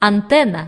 антенна.